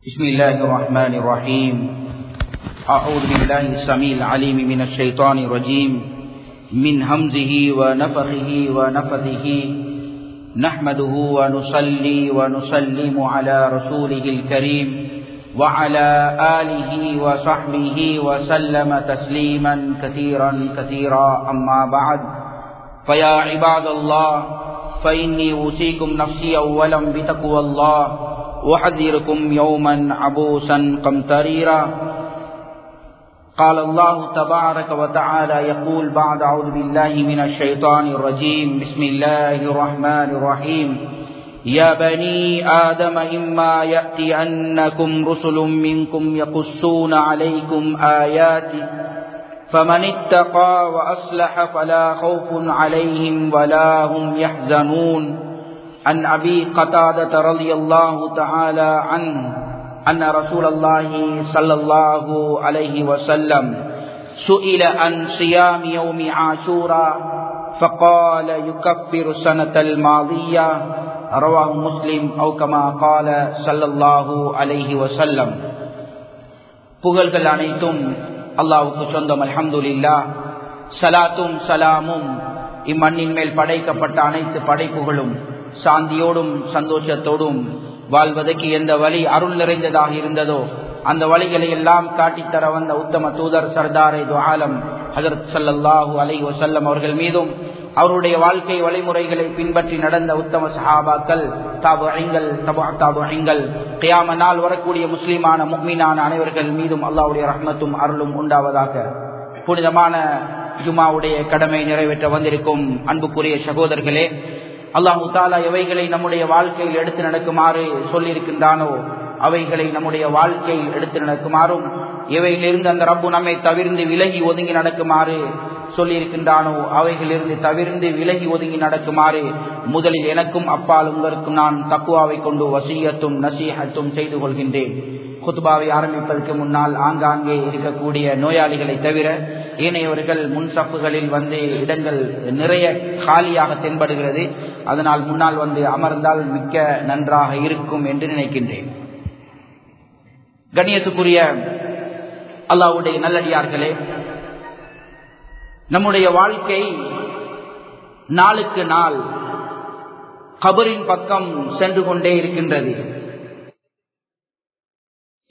بسم الله الرحمن الرحيم. أعوذ بالله السميع العليم من الشيطان الرجيم. من همزه ونفخه ونفثه نحمده ونصلي ونسلم على رسوله الكريم وعلى آله وصحبه وسلم تسليما كثيرا كثيرا. أما بعد فيا عباد الله فإني أوصيكم نفسي أولا بتقوى الله. وحذركم يوما عبوسا قمطريرا. قال الله تبارك وتعالى يقول بعد أعوذ بالله من الشيطان الرجيم. بسم الله الرحمن الرحيم. يا بني آدم إما يأتينكم رسل منكم يقصون عليكم آياتي. فمن اتقى وأصلح فلا خوف عليهم ولا هم يحزنون. عن أبي قتادة رضي الله تعالى عنه أن رسول الله صلى الله عليه وسلم سئل عن صيام يوم عاشوراء فقال يكفر السنة الماضية رواه مسلم أو كما قال صلى الله عليه وسلم புகழ்கள் அனைத்தும் அல்லாவுக்கு சொந்தம் அல்ஹம்துலில்லா சலாத்தும் சலாமும் இம்மண்ணின் மேல் படைக்கப்பட்ட அனைத்து படைப்புகளும் சாந்தியோடும் சந்தோஷத்தோடும் வாழ்வதற்கு எந்த வழி அருள் நிறைந்ததாக இருந்ததோ அந்த வழிகளை எல்லாம் காட்டித்தர வந்த உத்தம தூதர் சர்தாரை துஆலம் ஹசரத் சல்லல்லாஹூ அலை வசல்லம் அவர்கள் மீதும் அவருடைய வாழ்க்கை வழிமுறைகளை பின்பற்றி நடந்த உத்தம சஹாபாக்கள் தாபு ஐங்கள் தபா தாபு ஐங்கள் கியாம நாள் வரக்கூடிய முஸ்லீமான முக்மீனான அனைவர்கள் மீதும் அல்லாவுடைய ரஹ்மத்தும் அருளும் உண்டாவதாக புனிதமான ஜுமாவுடைய கடமை நிறைவேற்ற வந்திருக்கும் அன்புக்குரிய சகோதரர்களே அல்லாஹு தாலா எவைகளை நம்முடைய வாழ்க்கையில் எடுத்து நடக்குமாறு சொல்லியிருக்கின்றானோ அவைகளை நம்முடைய வாழ்க்கையில் எடுத்து நடக்குமாறும் இவையிலிருந்து அந்த ரப்பு நம்மை தவிர்ந்து விலகி ஒதுங்கி நடக்குமாறு சொல்லியிருக்கின்றானோ அவைகளிலிருந்து தவிர்ந்து விலகி ஒதுங்கி நடக்குமாறு முதலில் எனக்கும் அப்பால் உங்களுக்கும் நான் தக்குவாவை கொண்டு வசீகத்தும் நசீகத்தும் செய்து கொள்கின்றேன். குத்துபாவை ஆரம்பிப்பதற்கு முன்னால் ஆங்காங்கே இருக்கக்கூடிய நோயாளிகளை தவிர ஏனையவர்கள் முன் சப்புகளில் வந்து இடங்கள் நிறைய காலியாக தென்படுகிறது. அதனால் முன்னால் வந்து அமர்ந்தால் மிக்க நன்றாக இருக்கும் என்று நினைக்கின்றேன். கண்ணியத்துக்குரிய அல்லாவுடைய நல்லடியார்களே நம்முடைய வாழ்க்கை நாளுக்கு நாள் கபரின் பக்கம் சென்று கொண்டே இருக்கின்றது.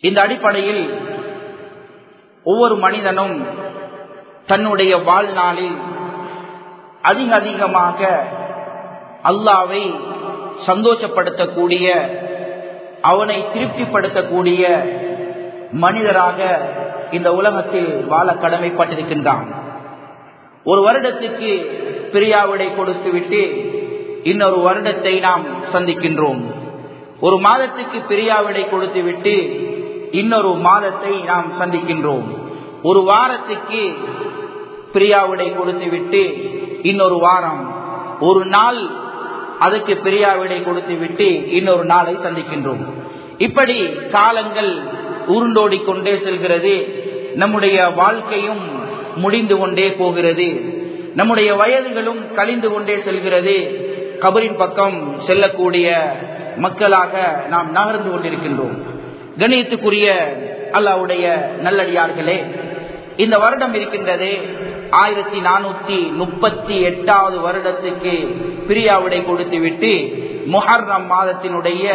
இந்த அடிப்படையில் ஒவ்வொரு மனிதனும் தன்னுடைய வாழ்நாளில் அதிக அதிகமாக அல்லாவை சந்தோஷப்படுத்தக்கூடிய அவனை திருப்திப்படுத்தக்கூடிய மனிதராக இந்த உலகத்தில் வாழ கடமைப்பட்டிருக்கின்றான். ஒரு வருடத்துக்கு பிரியாவிடை கொடுத்துவிட்டு இன்னொரு வருடத்தை நாம் சந்திக்கின்றோம். ஒரு மாதத்துக்கு பிரியாவிடை கொடுத்துவிட்டு இன்னொரு மாதத்தை நாம் சந்திக்கின்றோம். ஒரு வாரத்துக்கு பிரியாவிடை கொடுத்துவிட்டு இன்னொரு வாரம் ஒரு நாள் அதுக்கு பிரியாவிடை கொடுத்து விட்டு இன்னொரு நாளை சந்திக்கின்றோம். இப்படி காலங்கள் உருண்டோடி கொண்டே செல்கிறது. நம்முடைய வாழ்க்கையும் முடிந்து கொண்டே போகிறது. நம்முடைய வயதுகளும் கழிந்து கொண்டே செல்கிறது. கபரின் பக்கம் செல்லக்கூடிய மக்களாக நாம் நகர்ந்து கொண்டிருக்கின்றோம். கணியத்துக்குரிய அல்லாவுடைய நல்லடியார்களே இந்த வருடம் இருக்கின்றதே. ஆயிரத்தி நானூத்தி முப்பத்தி எட்டாவது வருடத்துக்கு பிரியாவிடை கொடுத்து விட்டு முஹர்ரம் மாதத்தினுடைய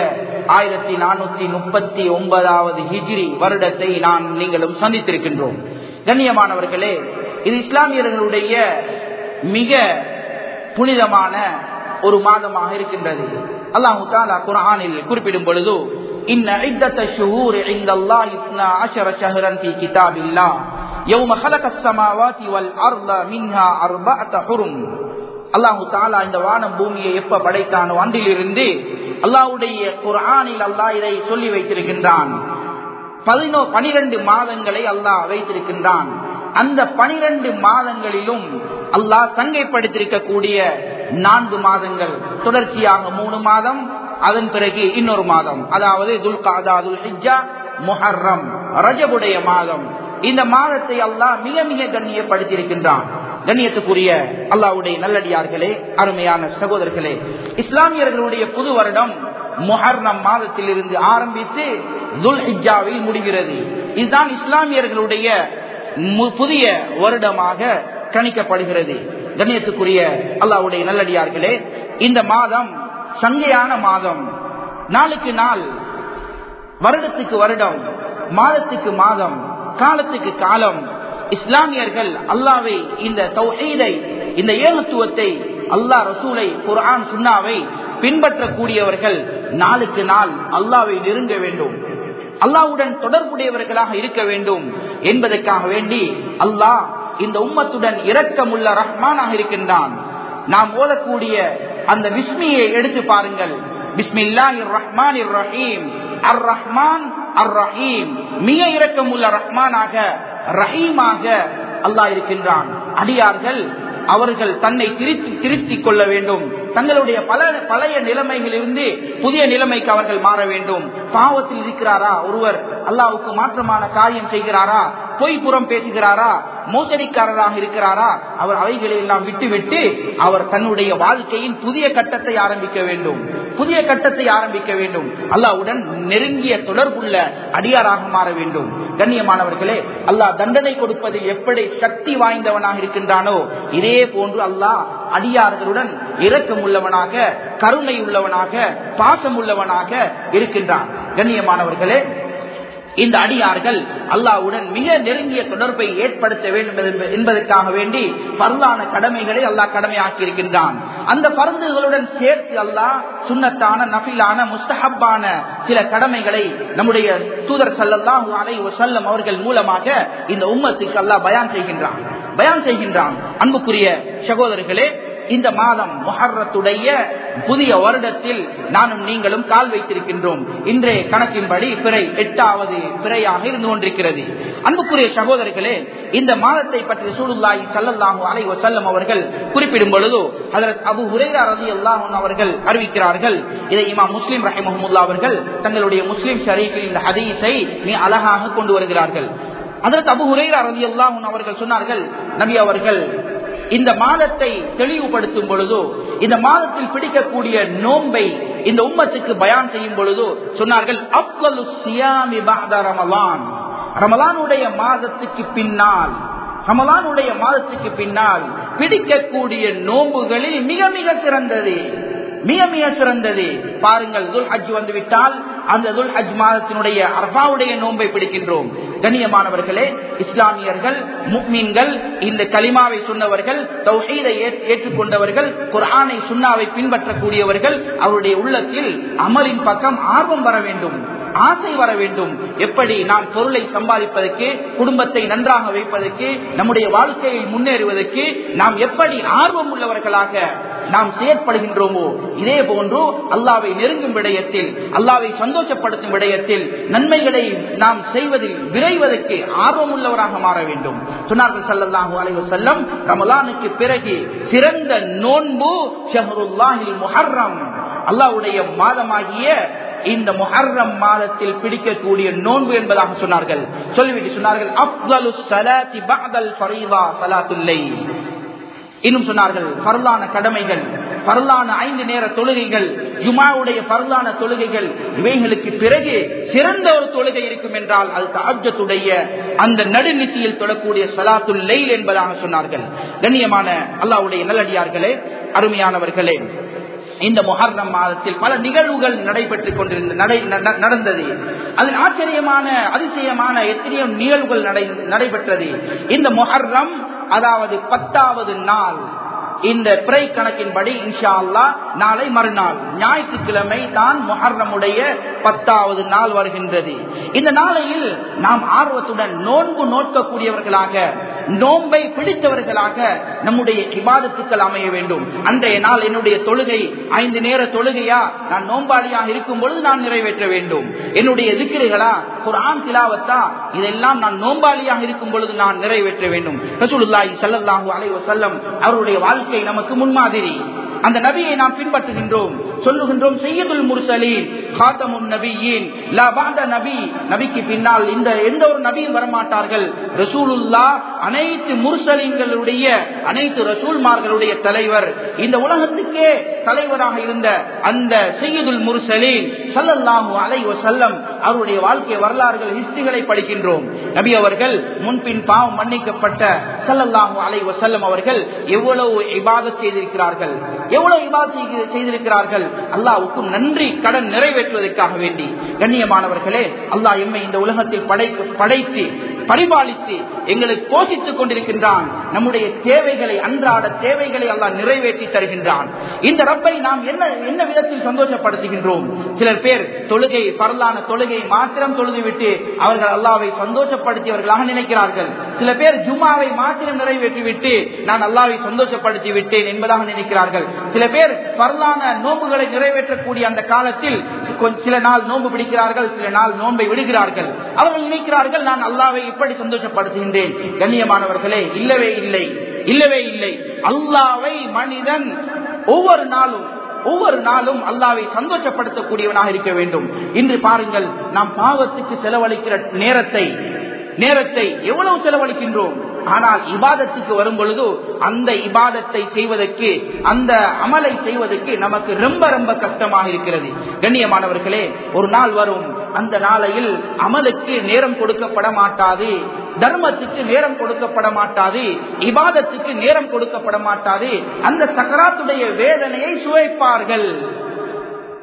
ஆயிரத்தி நானூத்தி முப்பத்தி ஒன்பதாவது ஹிஜ்ரி வருடத்தை நான் நீங்களும் சந்தித்திருக்கின்றோம். கண்ணியமானவர்களே இது இஸ்லாமியர்களுடைய மிக புனிதமான ஒரு மாதமாக இருக்கின்றது. அல்லாஹு தாலா குரானில் குறிப்பிடும் பொழுது இன்ன இத்தூர் இந்த அல்லாஹ் இத்னா அஷர சஹரன் கிதாபில்லா அல்லாஹு தாலா இந்த வானம் பூமியை எப்ப படைத்தானோ அன்றிலிருந்து அல்லாஹுடைய குரானில் அல்லாஹ் இதை சொல்லி வைத்திருக்கின்றான். பதினோ பனிரெண்டு மாதங்களை அல்லாஹ் வைத்திருக்கின்றான். அந்த பனிரெண்டு மாதங்களிலும் அல்லாஹ் சங்கைப்படுத்திருக்கக்கூடிய நான்கு மாதங்கள். தொடர்ச்சியாக மூணு மாதம் அதன் பிறகு இன்னொரு மாதம். அதாவது துல்காதா துல் ஹிஜா முஹர்ரம் ரஜபுடைய மாதம். இந்த மாதத்தை அல்லாஹ் மிக மிக கண்ணியப்படுத்தியிருக்கின்றான். கண்ணியத்துக்குரிய அல்லாவுடைய நல்லடியார்களே அருமையான சகோதரர்களே இஸ்லாமியர்களுடைய புது வருடம் முஹர்ரம் மாதத்திலிருந்து ஆரம்பித்து துல் ஹிஜாவில் முடிகிறது. இதுதான் இஸ்லாமியர்களுடைய புதிய வருடமாக கணிக்கப்படுகிறது. கண்ணியத்துக்குரிய அல்லாவுடைய நல்லடியார்களே இந்த மாதம் சங்கையான மாதம். நாளுக்கு நாள் வருடத்துக்கு வருடம் மாதத்துக்கு மாதம். காலத்துக்கு காலம் இஸ்லாமியர்கள் அல்லாவை இந்த தௌஹீதை இந்த ஏகத்துவத்தை அல்லாஹ் ரசூலை குரான் சுன்னாவை பின்பற்றக்கூடியவர்கள் நாளுக்கு நாள் அல்லாவை நெருங்க வேண்டும். அல்லாவுடன் தொடர்புடையவர்களாக இருக்க வேண்டும் என்பதற்காக வேண்டி அல்லாஹ் இந்த உம்மத்துடன் இரக்கமுள்ள ரஹ்மானாக இருக்கின்றான். நாம் ஓதக்கூடிய அந்த விஸ்மியை எடுத்து பாருங்கள். பிஸ்மில்லாஹி ரஹ்மான் ரஹீம். அர் ரஹ்மான் அர் ரஹீம் மிக இரக்கமுள்ள ரஹ்மானாக ரஹீமாக அல்லாஹ் இருக்கின்றான். அடியார்கள் அவர்கள் தன்னை திருத்தி திருத்திக் கொள்ள வேண்டும். தங்களுடைய பல பழைய நிலைமைகளிலிருந்து புதிய நிலைமைக்கு அவர்கள் மாற வேண்டும். பாவத்தில் இருக்கிறாரா ஒருவர்? அல்லாவுக்கு மாற்றமான காரியம் செய்கிறாரா? பொய் புறம் பேசுகிறாரா? மோசடிக்காரராக இருக்கிறாரா? அவர் அவைகளை எல்லாம் விட்டுவிட்டு அவர் தன்னுடைய வாழ்க்கையின் புதிய கட்டத்தை ஆரம்பிக்க வேண்டும். புதிய கட்டத்தை ஆரம்பிக்க வேண்டும். அல்லாவுடன் நெருங்கிய தொடர்புள்ள அடியாராக மாற வேண்டும். கண்ணியமானவர்களே அல்லாஹ் தண்டனை கொடுப்பதில் எப்படி சக்தி வாய்ந்தவனாக இருக்கின்றானோ இதே போன்று அல்லாஹ் அடியார்களுடன் இரக்கம் உள்ளவனாக கருணை உள்ளவனாக பாசம் உள்ளவனாக இருக்கின்றான். கண்ணியமானவர்களே இந்த அடியார்கள் அல்லாவுடன் மிக நெருங்கிய தொடர்பை ஏற்படுத்த வேண்டும் என்பதற்காக வேண்டி பரலான கடமைகளை அல்லாஹ் கடமையாக்கி இருக்கின்றான் அந்த பருந்துகளுடன் சேர்த்து அல்லாஹ் சுண்ணத்தான நபிலான முஸ்தஹப்பான சில கடமைகளை நம்முடைய தூதர் சல்லல்லாஹு அலை வசல்லம் அவர்கள் மூலமாக இந்த உம்மத்துக்கு அல்லாஹ் பயான் செய்கின்றான். பயான் செய்கின்றான். அன்புக்குரிய சகோதரர்களே இந்த மாதம் மொஹர்ரத்துடைய புதிய வருடத்தில் நானும் நீங்களும் கால் வைத்திருக்கின்றோம். இன்றைய கணக்கின்படி பிறை எட்டாவது பிறையாக இருந்து கொண்டிருக்கிறது. அன்புக்குரிய சகோதரர்களே இந்த மாதத்தை பற்றி சூடுல்லாஹி சல்லல்லாஹு அலை வசல்லம் அவர்கள் குறிப்பிடும் பொழுது அதற்கு அபு ஹுரேரா ரதி அல்லாஹன் அவர்கள் அறிவிக்கிறார்கள். இதை இமா முஸ்லீம் ரஹி முகமுல்லா அவர்கள் தங்களுடைய முஸ்லிம் ஷரீஃபில் இந்த ஹதீஸை மிக அழகாக கொண்டு வருகிறார்கள். அதற்கு அபு ஹுரேரா ரதி அல்லாஹன் அவர்கள் சொன்னார்கள் நபி அவர்கள் இந்த மாதத்தை தெளிவுபடுத்தும் பொழுதோ இந்த மாதத்தில் பிடிக்கக்கூடிய நோன்பை இந்த உம்மத்துக்கு பயான் செய்யும் பொழுதோ சொன்னார்கள் அப்வலு சியாமி பாத ரமலான். ரமலானுடைய மாதத்துக்கு பின்னால் ரமலானுடைய மாதத்துக்கு பின்னால் பிடிக்கக்கூடிய நோன்புகளில் மிக மிக சிறந்தது மிக மிக சிறந்தது. பாருங்கள் துல் ஹஜ் வந்துவிட்டால் அந்த துல் ஹஜ் மாதத்தினுடைய அரபாவுடைய நோன்பை பிடிக்கின்றோம். கண்ணியமானவர்களே இஸ்லாமியர்கள் முக்மீன்கள் இந்த கலிமாவை சொன்னவர்கள் தௌஹீதை ஏற்றுக்கொண்டவர்கள் குரானை சுண்ணாவை பின்பற்றக்கூடியவர்கள் அவருடைய உள்ளத்தில் அமலின் பக்கம் ஆர்வம் வர வேண்டும் ஆசை வர வேண்டும். எப்படி நாம் பொருளை சம்பாதிப்பதற்கு குடும்பத்தை நன்றாக வைப்பதற்கு நம்முடைய வாழ்க்கையை முன்னேறுவதற்கு நாம் எப்படி ஆர்வம் உள்ளவர்களாக நாம் செயற்படுகின்றோமோ? இதே போன்று அல்லாவை நெருங்கும் விடயத்தில் அல்லாவை சந்தோஷப்படுத்தும் விடயத்தில் நன்மைகளை நாம் செய்வதில் விரைவதற்கு ஆர்வம் உள்ளவராக மாற வேண்டும். சொன்னார்கள் செல்லம் ரமலானுக்கு பிறகு சிறந்த நோன்பு ஷஹருல்லாஹில் முஹர்ரம். அல்லாவுடைய மாதமாகிய இந்த முஹர்ரம் மாதத்தில் பிடிக்கக்கூடிய நோன்பு என்பதாக சொன்னார்கள். சொல்லிவிட்டு சொன்னார்கள் இன்னும் சொன்னார்கள் பரலான கடமைகள் பரலான ஐந்து நேர தொழுகைகள் ஜுமாவுடைய பரலான தொழுகைகள் இவைகளுக்கு பிறகு சிறந்த ஒரு தொழுகை இருக்கும் என்றால் அது தாஜத்துடைய அந்த நடுநிசையில் தொடக்கூடிய சலாத்துல் லெயில் என்பதாக சொன்னார்கள். கண்ணியமான அல்லாவுடைய நல்லடியார்களே அருமையானவர்களே இந்த முஹர்ரம் மாதத்தில் பல நிகழ்வுகள் நடைபெற்றுக் கொண்டிருந்த நடந்தது. அதில் ஆச்சரியமான அதிசயமான எத்தனையோ நிகழ்வுகள் நடைபெற்றது. இந்த முஹர்ரம் அதாவது பத்தாவது நாள். இந்த பிறை கணக்கின்படி இன்ஷா அல்லா நாளை மறுநாள் ஞாயிற்றுக்கிழமை தான் முஹர்ரமுடைய பத்தாவது நாள் வருகின்றது. இந்த நாளையில் நாம் ஆர்வத்துடன் நோன்பு நோக்கக்கூடியவர்களாக நோன்பை பிடித்தவர்களாக நம்முடைய இபாதத்துக்கள் அமைய வேண்டும். அன்றைய நாள் என்னுடைய தொழுகை ஐந்து நேர தொழுகையா? நான் நோன்பாளியாக இருக்கும் பொழுது நான் நிறைவேற்ற வேண்டும். என்னுடைய எதிர்க்கிறீர்களா குரான் திலாவத்தா? இதெல்லாம் நான் நோன்பாளியாக இருக்கும் பொழுது நான் நிறைவேற்ற வேண்டும். ரசூலுல்லாஹி ஸல்லல்லாஹு அலைஹி அவருடைய வாழ்க்கை நமக்கு முன்மாதிரி. அந்த நபியை நாம் பின்பற்றுகின்றோம். சொல்லுகின்றோம் செய்யதுல் முர்சலீன் காத்தமுன் நபியின். லா பாத நபி. நபிக்கு பின்னால் இந்த எந்த ஒரு நபியும் வரமாட்டார்கள். ரசூலுல்லா அனைத்து முர்சலீன்களுடைய அனைத்து ரசூல்மார்களுடைய தலைவர். இந்த உலகத்துக்கே தலைவராக இருந்த அந்த செய்யதுல் முர்சலீன் சல்லல்லாஹு அலை வஸல்லம் அவருடைய வாழ்க்கை வரலாறுகள் ஹிஸ்டிகளை படிக்கின்றோம். நபி அவர்கள் முன்பின் பாவம் மன்னிக்கப்பட்ட சல்லல்லாஹு அலை வசல்லம் அவர்கள் எவ்வளவு இபாதத் செய்திருக்கிறார்கள்? எவ்வளவு இபாதத் செய்திருக்கிறார்கள்? அல்லாவுக்கும் நன்றி கடன் நிறைவேற்றுவதற்காக வேண்டி. கண்ணியமானவர்களே அல்லாஹ் எம்மை இந்த உலகத்தில் படைத்து படைத்து பரிபாலித்து எங்களுக்கு போஷித்துக் கொண்டிருக்கின்றான். நம்முடைய தேவைகளை அன்றாட தேவைகளை அல்லா நிறைவேற்றி தருகின்றான். இந்த ரப்பை நாம் என்ன என்ன விதத்தில் சந்தோஷப்படுத்துகின்றோம்? சிலர் பேர் தொழுகை பரலான தொழுகை மாத்திரம் தொழுதுவிட்டு அவர்கள் அல்லாவை சந்தோஷப்படுத்தியவர்களாக நினைக்கிறார்கள். சில பேர் ஜுமாவை மாத்திரம் நிறைவேற்றிவிட்டு நான் அல்லாவை சந்தோஷப்படுத்தி விட்டேன் என்பதாக நினைக்கிறார்கள். சில பேர் பரலான நோம்புகளை நிறைவேற்றக்கூடிய அந்த காலத்தில் சில நாள் நோன்பு பிடிக்கிறார்கள் சில நாள் நோன்பை விடுகிறார்கள். அவர்கள் நினைக்கிறார்கள் நான் அல்லாவை இப்படி சந்தோஷப்படுத்துகின்றேன். கண்ணியமானவர்களே இல்லவே இல்லை இல்லவே இல்லை. அல்லாவை மனிதன் ஒவ்வொரு நாளும் ஒவ்வொரு நாளும் அல்லாவை சந்தோஷப்படுத்தக்கூடியவனாக இருக்க வேண்டும். இன்று பாருங்கள் நாம் பாவத்துக்கு செலவழிக்கிற நேரத்தை நேரத்தை எவ்வளவு செலவழிக்கின்றோம்? ஆனால் இபாதத்துக்கு வரும் பொழுது அந்த இபாதத்தை செய்வதற்கு அந்த அமலை செய்வதற்கு நமக்கு ரொம்ப ரொம்ப கஷ்டமாக இருக்கிறது. கண்ணியமானவர்களே ஒரு நாள் வரும். அந்த நாளையில் அமலுக்கு நேரம் கொடுக்கப்பட மாட்டாது. தர்மத்துக்கு நேரம் கொடுக்கப்பட மாட்டாது. இபாதத்துக்கு நேரம் கொடுக்கப்பட மாட்டாது. அந்த சக்கராத்துடைய வேதனையை சுவைப்பார்கள்.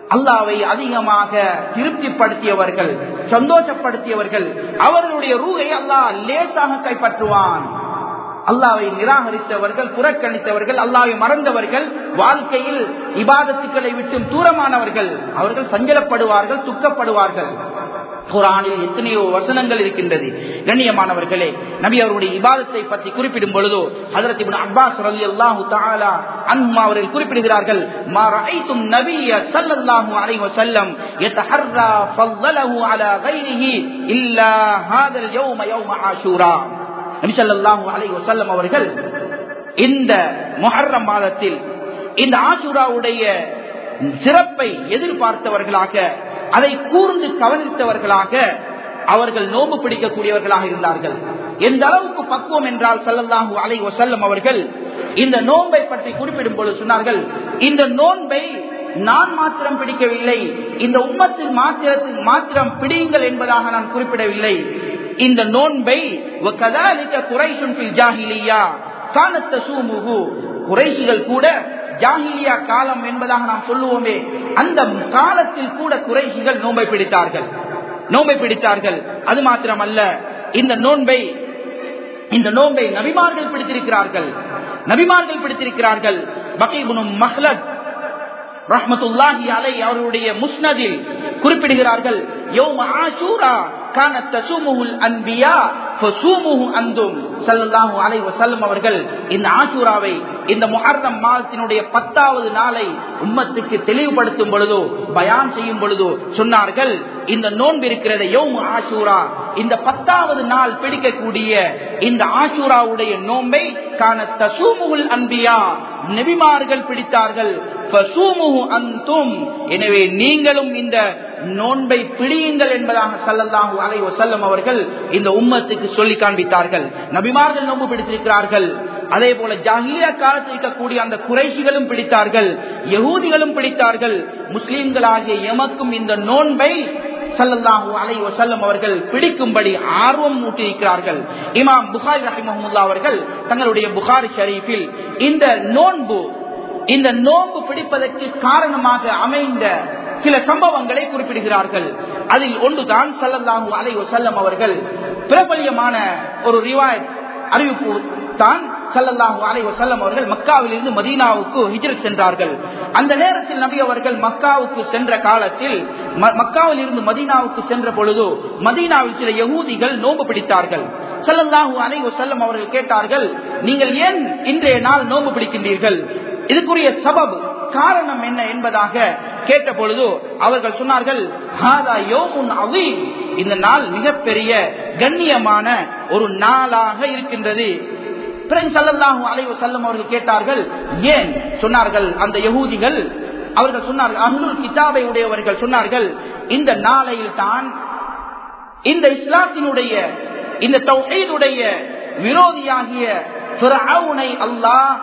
அல்லாவை அதிகமாக திருப்திப்படுத்தியவர்கள் சந்தோஷப்படுத்தியவர்கள் அவர்களுடைய ரூகை அல்லாஹ் லேசாக கைப்பற்றுவான். அல்லாவை நிராகரித்தவர்கள் புறக்கணித்தவர்கள் அல்லாவை மறந்தவர்கள் வாழ்க்கையில் இபாதத்துக்களை விட்டு தூரமானவர்கள் அவர்கள் சஞ்சலப்படுவார்கள் துக்கப்படுவார்கள். குரானில் எத்தனையோ வசனங்கள் இருக்கின்றது. கண்ணியமானவர்களே நபி அவருடைய இபாதத்தை பற்றி குறிப்பிடும் பொழுதோ அதற்கு அப்பாஸ் ரவி அல்லாஹு தாலா அன்மா அவர்கள் குறிப்பிடுகிறார்கள் அவர்கள் இந்த மொஹர்ரம் மாதத்தில் இந்த ஆசூராவுடைய சிறப்பை எதிர்பார்த்தவர்களாக அதை கூர்ந்து கவனித்தவர்களாக அவர்கள் நோம்பு பிடிக்கக்கூடியவர்களாக இருந்தார்கள். எந்த அளவுக்கு பக்குவம் என்றால் சல்லல்லாஹு அலை வசல்லம் அவர்கள் இந்த நோன்பை பற்றி குறிப்பிடும் பொழுது சொன்னார்கள் இந்த நோன்பை நான் மாத்திரம் பிடிக்கவில்லை இந்த உம்மத்தில் மாத்திரத்தில் மாத்திரம் பிடியுங்கள் என்பதாக நான் குறிப்பிடவில்லை. இந்த நோன்பை குறைசிகள் கூட ஜாகிலியா காலம் என்பதாக நாம் சொல்லுவோமே அந்த காலத்தில் கூட குறைசிகள் நோன்பை பிடித்தார்கள். நோன்பை பிடித்தார்கள். அது மாத்திரமல்ல இந்த நோன்பை இந்த நோன்பை நபிமார்கள் பிடித்திருக்கிறார்கள். நபிமார்கள் பிடித்திருக்கிறார்கள். பகைபுனும் மஹ்லத் ரஹமத்துல்லாஹி அலை அவருடைய முஸ்னதில் குறிப்பிடுகிறார்கள் யோம ஆசூரா கான தசுமுல் அன்பியா அந்தும் ஸல்லல்லாஹு அலைவ செல்லும் அவர்கள் இந்த ஆசூராவை இந்த முகர்ணம் மாதத்தினுடைய பத்தாவது நாளை உம்மத்துக்கு தெளிவுபடுத்தும் பொழுதோ பயான் செய்யும் பொழுதோ சொன்னார்கள். இந்த நோன்பு இருக்கிறத யௌம் ஆசூரா. இந்த பத்தாவது நாள் பிடிக்கக்கூடிய இந்த ஆசூராவுடைய நோன்பை காண தசூமுகுல் அன்பியா. நெபிமார்கள் பிடித்தார்கள். எனவே நீங்களும் இந்த நோன்பை பிடியுங்கள் என்பதாக சல்லல்லாஹு அலை வசல்லம் அவர்கள் இந்த உம்மத்துக்கு சொல்லி காண்பித்தார்கள். நபிமார்கள் நோன்பு பிடித்திருக்கிறார்கள். அதே போல ஜாகிய காலத்தில் இருக்கக்கூடிய அந்த குறைசிகளும் பிடித்தார்கள். யகூதிகளும் பிடித்தார்கள். முஸ்லிம்களாகிய எமக்கும் இந்த நோன்பை சல்லாஹூ அலை வசல்லம் அவர்கள் பிடிக்கும்படி ஆர்வம் ஊட்டியிருக்கிறார்கள். இமாம் புகாரி ரஹிமஹமுல்லா அவர்கள் தங்களுடைய புகாரி ஷரீஃபில் இந்த நோன்பு இந்த நோன்பு பிடிப்பதற்கு காரணமாக அமைந்த சில சம்பவங்களை குறிப்பிடுகிறார்கள். அதில் ஒன்றுதான் சல்லல்லாஹூ அலை வசல்லம் அவர்கள் பிரபலியமான ஒரு ரிவாயத் அறிவிப்பு தான் சல்லாஹூ அலை வசல்லம் அவர்கள் மக்காவில் இருந்து மதீனாவுக்கு ஹிஜ்ரத் சென்றார்கள். அந்த நேரத்தில் நபி அவர்கள் மக்காவுக்கு சென்ற காலத்தில் மக்காவில் இருந்து மதீனாவுக்கு சென்ற பொழுது மதீனாவில் சில யகூதிகள் நோன்பு பிடித்தார்கள். சல்லல்லாஹூ அலை வசல்லம் அவர்கள் கேட்டார்கள் நீங்கள் ஏன் இன்றைய நாள் நோன்பு பிடிக்கின்றீர்கள்? இதுக்குரிய சபப் காரணம் என்ன என்பதாக கேட்ட பொழுது அவர்கள் சொன்னார்கள் இந்த நாள் மிகப்பெரிய கண்ணியமான ஒரு நாளாக இருக்கின்றது. பிறகு சல்லல்லாஹு அலைவு செல்லம் அவர்கள் கேட்டார்கள் ஏன்? சொன்னார்கள் அந்த யகூதிகள் அவர்கள் சொன்னார்கள் அஹ்லுல் கிதாபை உடையவர்கள் சொன்னார்கள் இந்த நாளையில் தான் இந்த இஸ்லாத்தினுடைய இந்த தொகையினுடைய விரோதியாகிய ஃபிரௌனை அல்லாஹ்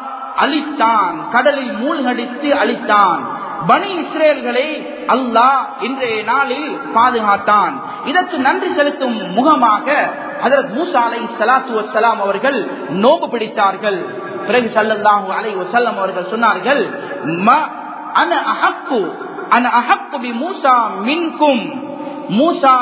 அழித்தான் கடலில் மூழ்கடித்து அழித்தான் பனி இஸ்ரேல்களை அல்லாஹ் இன்றைய நாளில் பாதுகாத்தான் இதற்கு நன்றி செலுத்தும் முகமாக அதற்கு மூசா அலை சலாத்து வசலாம் அவர்கள் நோம்பு பிடித்தார்கள். பிறகு சல்லல்லாஹு அலை வசல்லம் அவர்கள் சொன்னார்கள் ம அன அஹப்பு அன அஹப்பு மூசா மின்கும். மூசா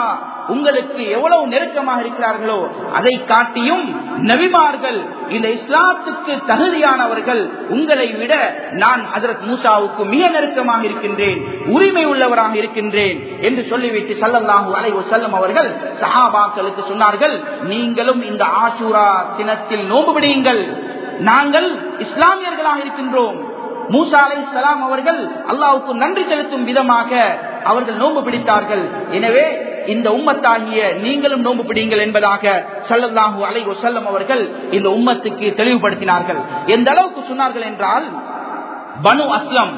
உங்களுக்கு எவ்வளவு நெருக்கமாக இருக்கிறார்களோ அதை காட்டியும் நபிமார்கள் இந்த இஸ்லாத்துக்கு தகுதியானவர்கள் உங்களை விட நான் ஹசரத் மூசாவுக்கு மிக நெருக்கமாக இருக்கின்றேன் உரிமை உள்ளவராக இருக்கின்றேன் என்று சொல்லிவிட்டு சல்லல்லாஹு அலைவு செல்லும் அவர்கள் சஹாபாக்களுக்கு சொன்னார்கள் நீங்களும் இந்த ஆசூரா தினத்தில் நோம்பு பிடியுங்கள் நாங்கள் இஸ்லாமியர்களாக இருக்கின்றோம். மூசா அலை சலாம் அவர்கள் அல்லாவுக்கு நன்றி செலுத்தும் விதமாக அவர்கள் நோன்பு பிடித்தார்கள். எனவே இந்த உம்மத்தாகிய நீங்களும் நோன்பு பிடிங்கள் என்பதாக சல்லல்லாஹு அலை செல்லம் அவர்கள் இந்த உம்மத்துக்கு தெளிவுபடுத்தினார்கள். எந்த அளவுக்கு சொன்னார்கள் என்றால் பனு அஸ்லம்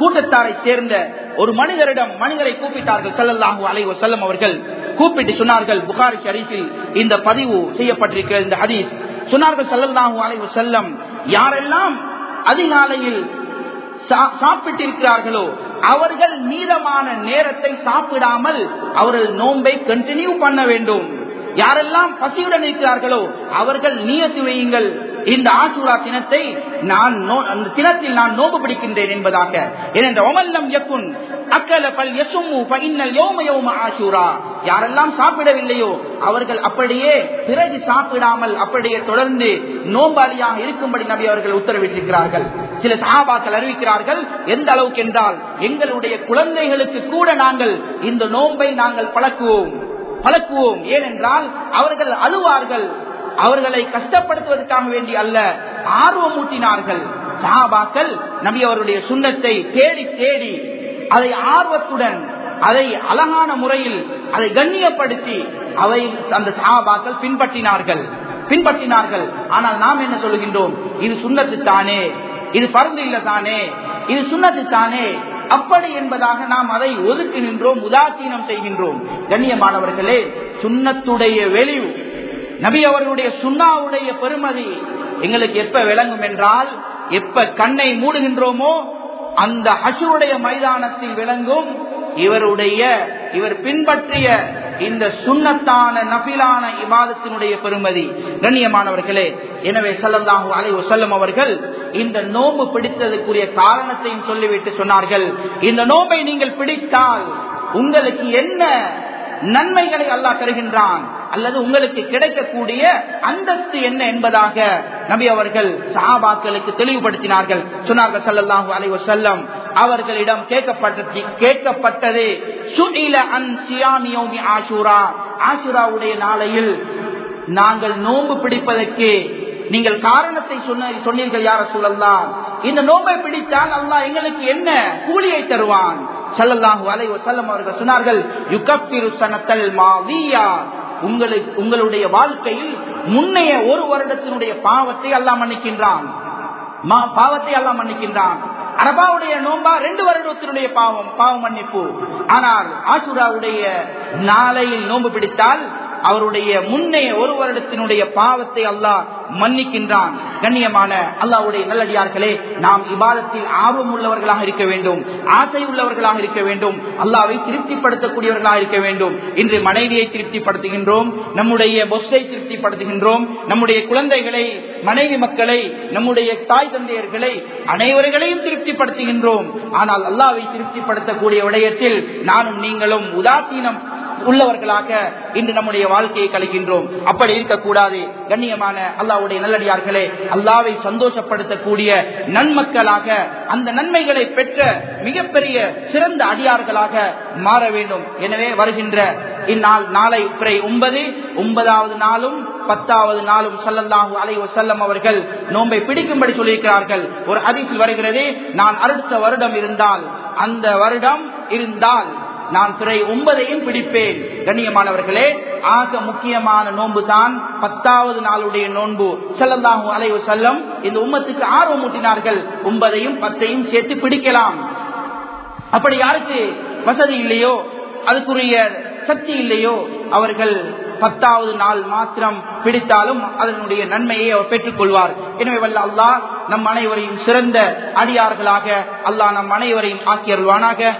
கூட்டத்தாரை சேர்ந்த ஒரு மனிதரிடம் மனிதரை கூப்பிட்டார்கள் செல்லல்லாஹு அலை செல்லம் அவர்கள். கூப்பிட்டு சொன்னார்கள் புகாரி ஷரீஃபில் இந்த பதிவு செய்யப்பட்டிருக்கிற இந்த ஹதீஸ். சொன்னார்கள் செல்லல்லாஹு அலை செல்லம் யாரெல்லாம் அதிகாலையில் சாப்பிட்டிருக்கிறார்களோ அவர்கள் மீதமான நேரத்தை சாப்பிடாமல் அவர்கள் நோன்பை கண்டினியூ பண்ண வேண்டும். யாரெல்லாம் பசியுடன் இருக்கிறார்களோ அவர்கள் நீயத்து வையுங்கள். இந்த ஆசூரா தினத்தை நான் அந்த தினத்தில் நான் நோம்பு பிடிக்கின்றேன் என்பதாக. ஏனென்ற ஒமல்லம் யக்குன் அக்கல பல் யசுமு பைன்னல் யோம யோம ஆசூரா. யாரெல்லாம் சாப்பிடவில்லையோ அவர்கள் அப்படியே பிறகு சாப்பிடாமல் அப்படியே தொடர்ந்து நோம்பாளியாக இருக்கும்படி நபி அவர்கள் உத்தரவிட்டிருக்கிறார்கள். சில சகாபாக்கள் அறிவிக்கிறார்கள் எந்த அளவுக்கு என்றால் எங்களுடைய குழந்தைகளுக்கு கூட நாங்கள் இந்த நோன்பை நாங்கள் பழக்குவோம் பழக்குவோம். ஏனென்றால் அவர்கள் அழுவார்கள். அவர்களை கஷ்டப்படுத்துவதற்காக வேண்டி அல்ல ஆர்வம் ஊட்டினார்கள். சஹாபாக்கள் நபி அவருடைய சுண்ணத்தை தேடி தேடி அதை ஆர்வத்துடன் அதை அழகான முறையில் அதை கண்ணியப்படுத்தி அவை அந்த சஹாபாக்கள் பின்பற்றினார்கள். பின்பற்றினார்கள். ஆனால் நாம் என்ன சொல்லுகின்றோம்? இது சுண்ணத்து தானே இது பருந்து இல்ல தானே இது சுண்ணத்து தானே அப்படி என்பதாக நாம் அதை ஒதுக்குகின்றோம் உதாசீனம் செய்கின்றோம். கண்ணியமானவர்களே சுண்ணத்துடைய வெளிவு நபி அவர்களுடைய சுண்ணாவுடைய பெருமதி எங்களுக்கு எப்ப விளங்கும் என்றால் எப்ப கண்ணை மூடுகின்றோமோ அந்த ஹசுருடைய மைதானத்தில் விளங்கும் இவருடைய இவர் பின்பற்றிய இந்த சுண்ணத்தான நபிலான இபாதத்தினுடைய பெருமதி. கண்ணியமானவர்களே எனவே சல்லல்லாஹு அலை வசல்லம் அவர்கள் இந்த நோம்பு பிடித்ததுக்குரிய காரணத்தையும் சொல்லிவிட்டு சொன்னார்கள். இந்த நோம்பை நீங்கள் பிடித்தால் உங்களுக்கு என்ன நன்மைகளை அல்லாஹ் தருகின்றான்? அல்லது உங்களுக்கு கிடைக்கக்கூடிய அந்தஸ்து என்ன என்பதாக நபி அவர்கள் சஹாபாக்களுக்கு தெளிவுபடுத்தினார்கள். சொன்னார்கள் சல்லல்லாஹு அலைஹி வஸல்லம் அவர்களிடம் கேட்கப்பட்டது கேட்கப்பட்டது. சுனில அன் சியாமியோமி யௌமி ஆஷூரா. நாளையில் நாங்கள் நோன்பு பிடிப்பதற்கு நீங்கள் காரணத்தை சொன்ன சொன்னீர்கள் யார சொல்லலாம் இந்த நோன்பை பிடித்தால் அல்லாஹ் எங்களுக்கு என்ன கூலியை தருவான்? சல்லல்லாஹு அலைஹி வஸல்லம் அவர்கள் சொன்னார்கள் யுகஃபிரு சனத்தல் மாதியா. உங்களுக்கு உங்களுடைய வாழ்க்கையில் முன்னைய ஒரு வருடத்தினுடைய பாவத்தை அல்லாஹ் மன்னிக்கின்றான். பாவத்தை அல்லாஹ் மன்னிக்கின்றான். அரபாவுடைய நோம்பா ரெண்டு வருடத்தினுடைய பாவம் பாவம் மன்னிப்பு. ஆனால் ஆசுராவுடைய நாளையில் நோன்பு பிடித்தால் அவருடைய முன்னைய ஒரு வருடத்தினுடைய பாவத்தை அல்லாஹ் மன்னிக்கின்றான். கண்ணியமான அல்லாவுடைய நல்லடியார்களே நாம் இபாதத்தில் ஆர்வம் உள்ளவர்களாக இருக்க வேண்டும் ஆசை உள்ளவர்களாக இருக்க வேண்டும் அல்லாவை திருப்திப்படுத்தக்கூடியவர்களாக இருக்க வேண்டும். இன்று மனைவியை திருப்திப்படுத்துகின்றோம் நம்முடைய பொஸ்ஸை திருப்திப்படுத்துகின்றோம் நம்முடைய குழந்தைகளை மனைவி மக்களை நம்முடைய தாய் தந்தையர்களை அனைவர்களையும் திருப்திப்படுத்துகின்றோம். ஆனால் அல்லாவை திருப்திப்படுத்தக்கூடிய விடயத்தில் நானும் நீங்களும் உதாசீனம் உள்ளவர்களாக இன்று நம்முடைய வாழ்க்கையை கழிக்கின்றோம். அப்படி இருக்கக்கூடாது. கண்ணியமான அல்லாவுடைய நல்லடியார்களே அல்லாவை சந்தோஷப்படுத்தக்கூடிய நன்மக்களாக அந்த நன்மைகளை பெற்ற மிகப்பெரிய சிறந்த அடியார்களாக மாற வேண்டும். எனவே வருகின்ற இந்நாள் நாளை பிறை ஒன்பது ஒன்பதாவது நாளும் பத்தாவது நாளும் சல்லல்லாஹு அலை செல்லம் அவர்கள் நோன்பை பிடிக்கும்படி சொல்லியிருக்கிறார்கள். ஒரு ஹதீஸில் வருகிறது நான் அடுத்த வருடம் இருந்தால் அந்த வருடம் இருந்தால் நான் துறை ஒன்பதையும் பிடிப்பேன். கண்ணியமானவர்களே ஆக முக்கியமான நோன்பு தான் பத்தாவது நாளுடைய நோன்பு. செல்லந்தாகும் அலைவு செல்லம் இந்த உம்மத்துக்கு ஆர்வம் ஊட்டினார்கள். ஒன்பதையும் பத்தையும் சேர்த்து பிடிக்கலாம். அப்படி யாருக்கு வசதி இல்லையோ அதுக்குரிய சக்தி இல்லையோ அவர்கள் பத்தாவது நாள் மாத்திரம் பிடித்தாலும் அதனுடைய நன்மையை அவர் பெற்றுக் கொள்வார் எனவே வல்ல அல்லாஹ் நம் அனைவரையும் சிறந்த அடியார்களாக அல்லாஹ் நம் அனைவரையும் ஆக்கியருள்வானாக.